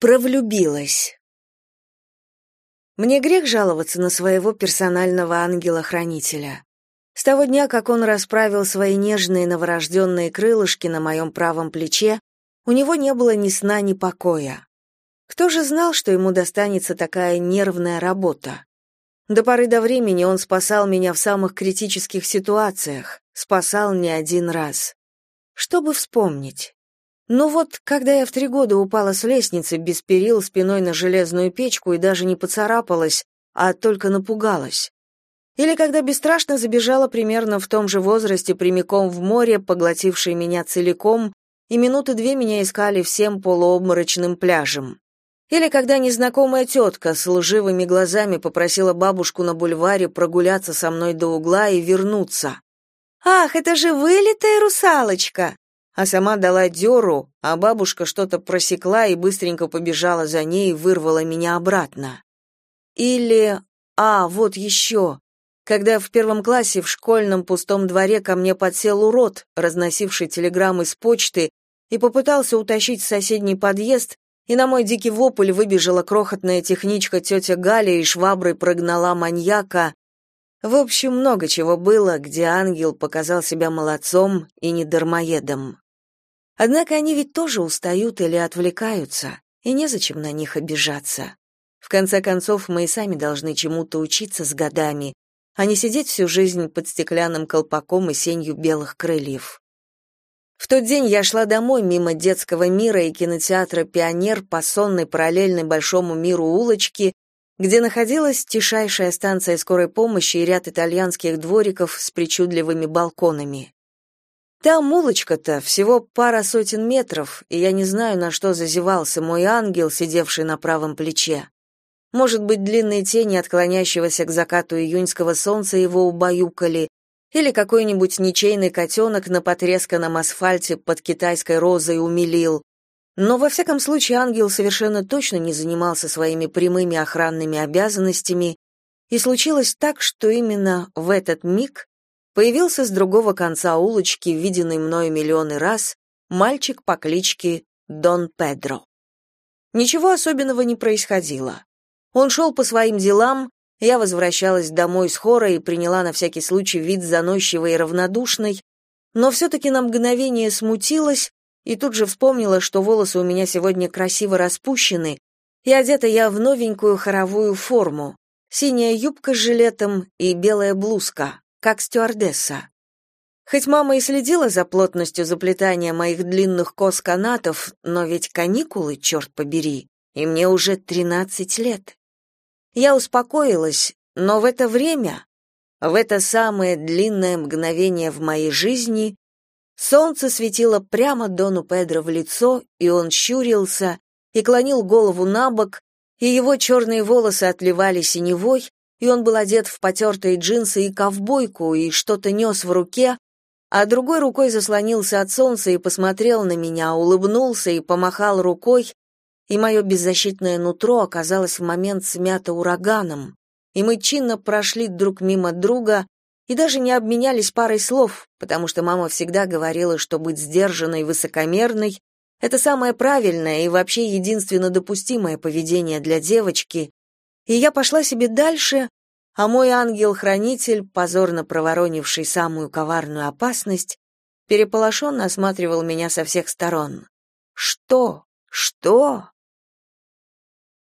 Провлюбилась. Мне грех жаловаться на своего персонального ангела-хранителя. С того дня, как он расправил свои нежные новорожденные крылышки на моем правом плече, у него не было ни сна, ни покоя. Кто же знал, что ему достанется такая нервная работа? До поры до времени он спасал меня в самых критических ситуациях, спасал не один раз. Чтобы вспомнить. Ну вот, когда я в три года упала с лестницы без перил спиной на железную печку и даже не поцарапалась, а только напугалась. Или когда бесстрашно забежала примерно в том же возрасте прямиком в море, поглотившее меня целиком, и минуты две меня искали всем полуобморочным пляжем. Или когда незнакомая тетка с лживыми глазами попросила бабушку на бульваре прогуляться со мной до угла и вернуться. «Ах, это же вылитая русалочка!» А сама дала дёру, а бабушка что-то просекла и быстренько побежала за ней и вырвала меня обратно. Или... А, вот еще. Когда в первом классе в школьном пустом дворе ко мне подсел урод, разносивший телеграммы с почты, и попытался утащить в соседний подъезд, и на мой дикий вопль выбежала крохотная техничка тетя Галя и шваброй прогнала маньяка. В общем, много чего было, где ангел показал себя молодцом и не дармоедом. Однако они ведь тоже устают или отвлекаются, и незачем на них обижаться. В конце концов, мы и сами должны чему-то учиться с годами, а не сидеть всю жизнь под стеклянным колпаком и сенью белых крыльев. В тот день я шла домой мимо детского мира и кинотеатра «Пионер» по сонной параллельной большому миру улочки, где находилась тишайшая станция скорой помощи и ряд итальянских двориков с причудливыми балконами. Там улочка-то всего пара сотен метров, и я не знаю, на что зазевался мой ангел, сидевший на правом плече. Может быть, длинные тени отклоняющегося к закату июньского солнца его убаюкали, или какой-нибудь ничейный котенок на потресканном асфальте под китайской розой умилил. Но во всяком случае ангел совершенно точно не занимался своими прямыми охранными обязанностями, и случилось так, что именно в этот миг появился с другого конца улочки, виденный мною миллионы раз, мальчик по кличке Дон Педро. Ничего особенного не происходило. Он шел по своим делам, я возвращалась домой с хора и приняла на всякий случай вид заносчивой и равнодушной, но все-таки на мгновение смутилась и тут же вспомнила, что волосы у меня сегодня красиво распущены, и одета я в новенькую хоровую форму, синяя юбка с жилетом и белая блузка как стюардесса. Хоть мама и следила за плотностью заплетания моих длинных кос канатов, но ведь каникулы, черт побери, и мне уже тринадцать лет. Я успокоилась, но в это время, в это самое длинное мгновение в моей жизни, солнце светило прямо Дону Педро в лицо, и он щурился и клонил голову на бок, и его черные волосы отливали синевой, и он был одет в потертые джинсы и ковбойку и что-то нес в руке, а другой рукой заслонился от солнца и посмотрел на меня, улыбнулся и помахал рукой, и мое беззащитное нутро оказалось в момент смято ураганом, и мы чинно прошли друг мимо друга и даже не обменялись парой слов, потому что мама всегда говорила, что быть сдержанной высокомерной — это самое правильное и вообще единственно допустимое поведение для девочки, и я пошла себе дальше, а мой ангел-хранитель, позорно проворонивший самую коварную опасность, переполошенно осматривал меня со всех сторон. Что? Что?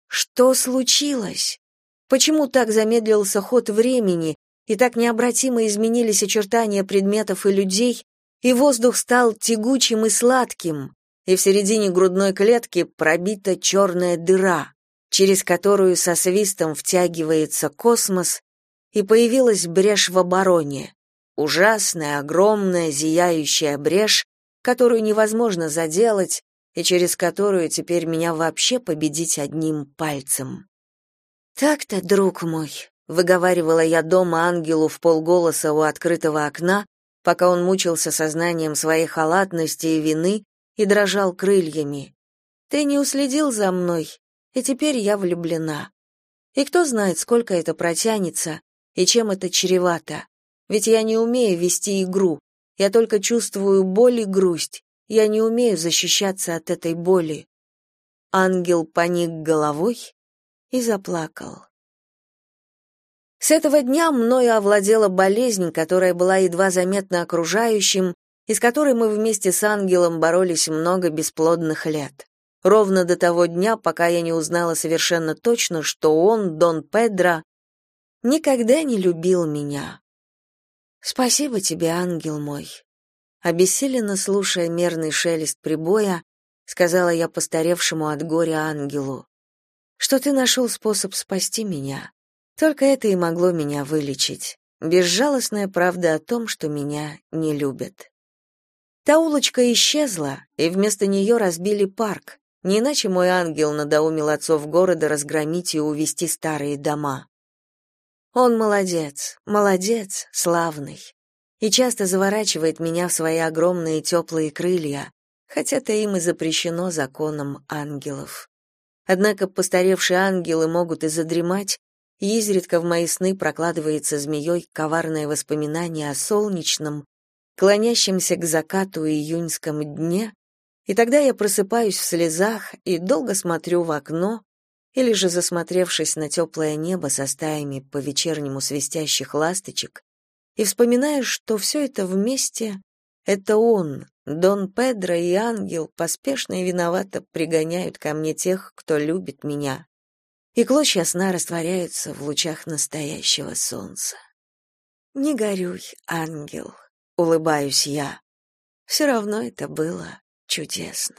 Что случилось? Почему так замедлился ход времени, и так необратимо изменились очертания предметов и людей, и воздух стал тягучим и сладким, и в середине грудной клетки пробита черная дыра? Через которую со свистом втягивается космос, и появилась брешь в обороне. Ужасная, огромная, зияющая брешь, которую невозможно заделать, и через которую теперь меня вообще победить одним пальцем. «Так-то, друг мой», — выговаривала я дома ангелу в полголоса у открытого окна, пока он мучился сознанием своей халатности и вины и дрожал крыльями. «Ты не уследил за мной, и теперь я влюблена. И кто знает, сколько это протянется и чем это чревато. Ведь я не умею вести игру. Я только чувствую боль и грусть. Я не умею защищаться от этой боли. ангел поник головой и заплакал. С этого дня мною овладела болезнь, которая была едва заметна окружающим, и с которой мы вместе с ангелом боролись много бесплодных лет. Ровно до того дня, пока я не узнала совершенно точно, что он, Дон Педро, никогда не любил меня. Спасибо тебе, ангел мой. Обессиленно слушая мерный шелест прибоя, сказала я постаревшему от горя ангелу, что ты нашел способ спасти меня. Только это и могло меня вылечить. Безжалостная правда о том, что меня не любят. Та улочка исчезла, и вместо нее разбили парк. Не иначе мой ангел надоумил отцов города разгромить и увести старые дома. Он молодец, молодец, славный. И часто заворачивает меня в свои огромные теплые крылья, хотя-то им и запрещено законом ангелов. Однако постаревшие ангелы могут и задремать, и изредка в мои сны прокладывается змеей коварное воспоминание о солнечном, клонящемся к закату июньском дне, и тогда я просыпаюсь в слезах и долго смотрю в окно, или же, засмотревшись на теплое небо со стаями по-вечернему свистящих ласточек, и вспоминаю, что все это вместе — это он, Дон Педро и ангел, поспешно и виновато пригоняют ко мне тех, кто любит меня, и клочья сна растворяются в лучах настоящего солнца. «Не горюй, ангел», — улыбаюсь я. Все равно это было чудесно.